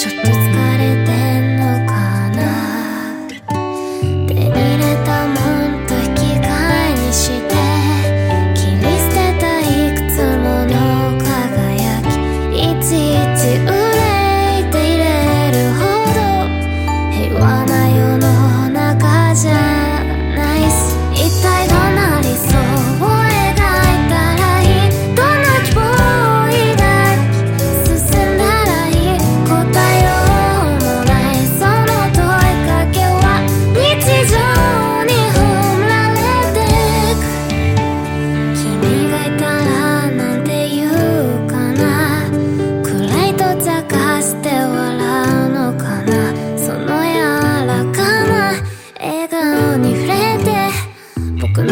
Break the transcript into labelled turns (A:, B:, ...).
A: ちょっと que